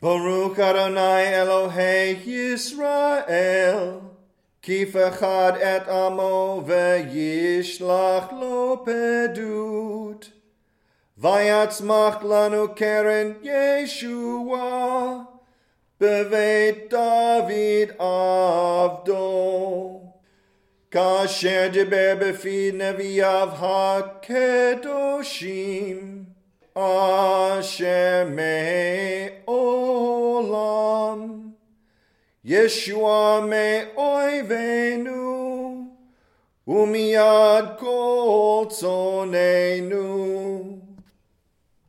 Baruch Adonai Elohe Yisrael, ki fechad et amo ve'yishlach lo pedut. Vayatzmach lanu keren Yeshua, bevet David avdo. Kasher diber befi neviav kedoshim, asher Shalom. Yeshua me'oivenu, umiad kol tzonenu.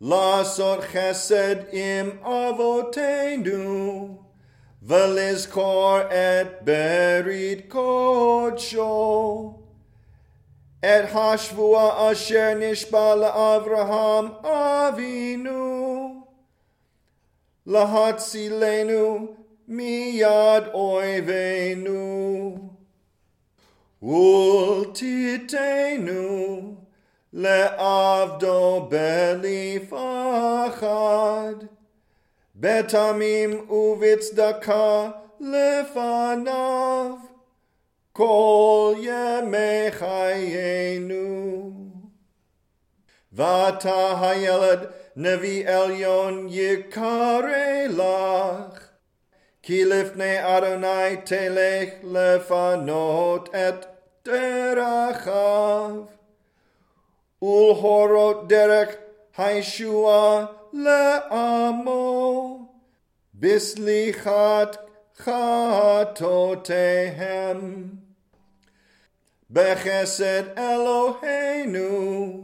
Lasot chesed im avotenu, velizkor et berit kodsho. Et hashvua asher nishbal Avraham avinu. להצילנו מיד אויבינו. ולתיתנו לעבדו בלפחד, בתמים ובצדקה לפניו, כל ימי חיינו. ואתה הילד נביא עליון יקרא לך. כי לפני אדוני תלך לפנות את דרכיו, ולהורות דרך הישועה לעמו, בסליחת חטאותיהם. בחסד אלוהינו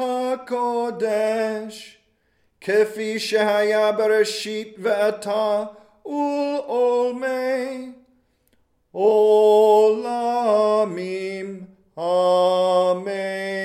HaKodesh. Kefi Shehaya Bereshit Ve'ata Ul Olme Olamim Amen.